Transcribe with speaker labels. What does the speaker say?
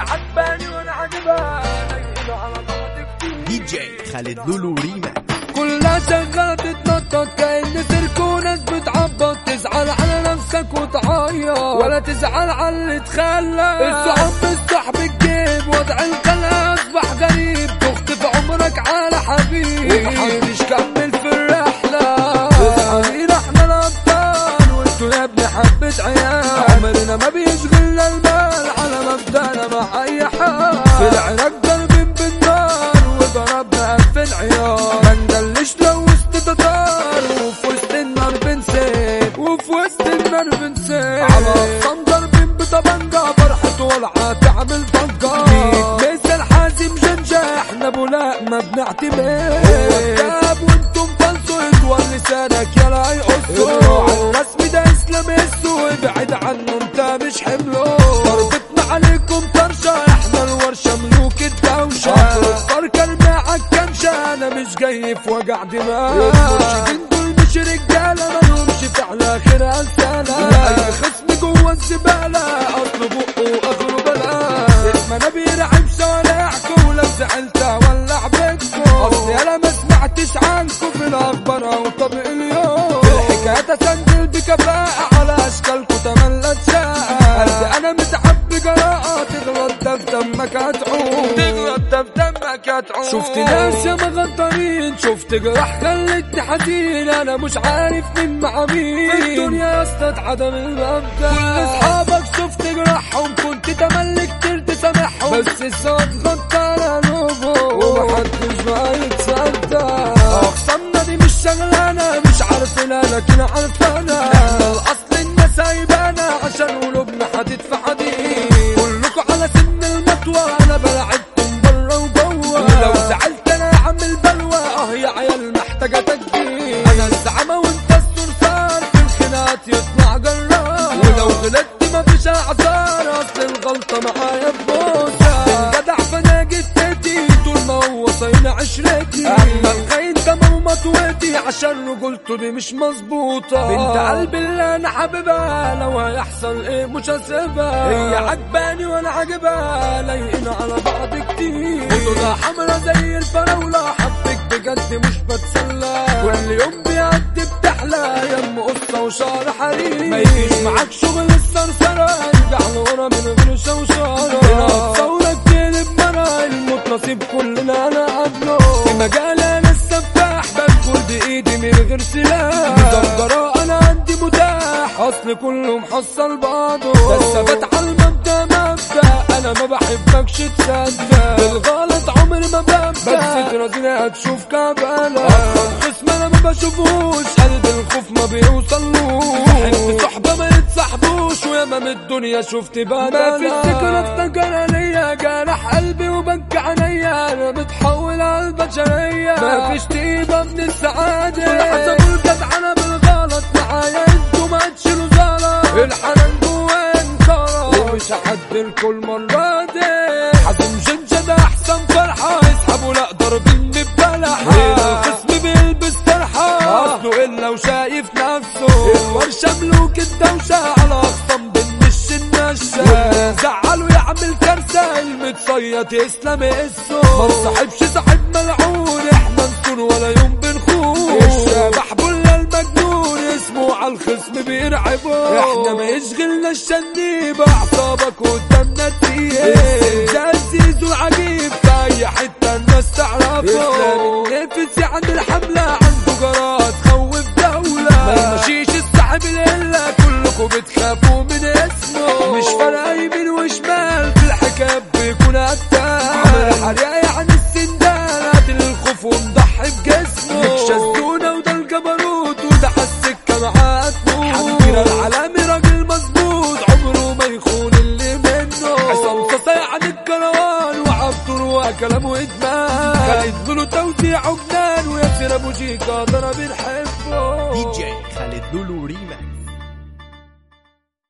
Speaker 1: عجباني وأنا عجبها لايقين على بعض كتير.
Speaker 2: دي جي خالد لولو ريما
Speaker 1: كلها شغالة تتنطط كأن سيرك وناس بتعبط. تزعل على نفسك وتعيط. ولا تزعل على اللي تخلى. الصحاب بالصحب الجيب وضع القلق أصبح غريب. تخطف عمرك على حبيب. ومحدش كمل في الرحلة. اصحابينا إحنا الأبطال. وأنتوا يا ابني حبة عيال. عمرنا ما على مع أي حال. في ضاربين بالنار وضربنا ألف عيار ما نجلش لو وسط تتار وفي وسط النار بنسيب وفي وسط النار بنسيب على أقسام ضاربين بطبنجة فرحة ولعة تعمل ضجة. مثل حازم جنجة إحنا بولاء ما بنعتمد. كتاب وأنتم فلسوا يطول لسانك يلا يقصوا على الرسم ده إسلام يسو ابعد عنه أنت مش حمله في المرشدين دول مش رجالة مالهمش فعل اخر رسالة اي خصم جوه الزبالة اصل بقه اخره بلا اسمنا بيرعب شوارعكم ولو زعلت ولع بيتكم اصلي أنا ما سمعتش عنكم في الاخبار أو طبق اليوم الحكاية تسجل بكفاءة على اشكالكم دمك هتعوم شفت ناس يا مغدرين شفت جراح خلتني حزين أنا مش عارف مين مع مين في الدنيا يا اسطى عدم المبدأ. كل أصحابك شفت جراحهم كنت تملي كتير تسامحهم بس الصوت غطى على قلوبهم ومحدش بقى يتصدق. اقسامنا دي مش شغلانة مش عارفينها لكن عارفانا الغلطه معايا ببوسه الجدع فانا جدتي طول ما هو عشرتي اما الخاين تمام مطوتي عشان رجولته دي مش مظبوطة. بنت قلبي اللي أنا حاببها لو هيحصل إيه مش هسيبها. هي عجباني وأنا عاجبها لايقين على بعض كتير. خدودها حمرا زي الفراولة حبك بجد مش بتسلى. كل يوم بيعدي بتحلى يم قصة وشعر حرير. ما يجيش معاك شغل السرسره لورا من غير شوشره هنا ثورك تقلب مرة الموت نصيب كلنا أنا قبله في مجال أنا السفاح بدخل بايدي من غير سلاح مدرجرة أنا عندي متاح اصل كله محصل بعضه ده الثبات على المبدا مبدا أنا ما بحبكش تصدق بالغلط عمري ما ببدا بس تراضيني هتشوف كبالة خصم أنا ما بشوفوش. قلب الخوف ما بيوصلوش. بحب صحبة ما يتصاحبوش. وياما من الدنيا شفت بدل ما في الذكرى افتكر ليا جرح قلبي وبكى عينيا أنا متحول على البشرية. ما فيش طيبة من السعادة. والحسب والجدعنة بالغلط. معايا أنتوا ما تشيلوا زلط. الحنان جوا انكرة ومش هعدي الكل مرة دي حزم جنجة فرحة يسحبوا لا ضاربين ببلحة. الخصم بيلبس طرحة أصله إلا وشايف نفسه. الورشة ملوك الدوشة. على اخصام بالمش النشة. زعله يعمل كارثة. المتصيد يسلم اسمه ما نصاحبش صاحب إحنا ما يشغلنا الشنيب اعصابك قدامنا تقيل جزيز وعجيب في اي حتة الناس تعرفه نفس عند الحملة عنده جرات خوف دولة. ما يمشيش السحب الا كلكم بتخافوا من اسمه. مش فارقة يمين وشمال في الحكاية بيكون قتال عمل حريقة كلام وإدمان خالد لولو توديع عجنان وياسر أبو جيكا ده أنا بنحبه دي جي خالد لولو ريماك.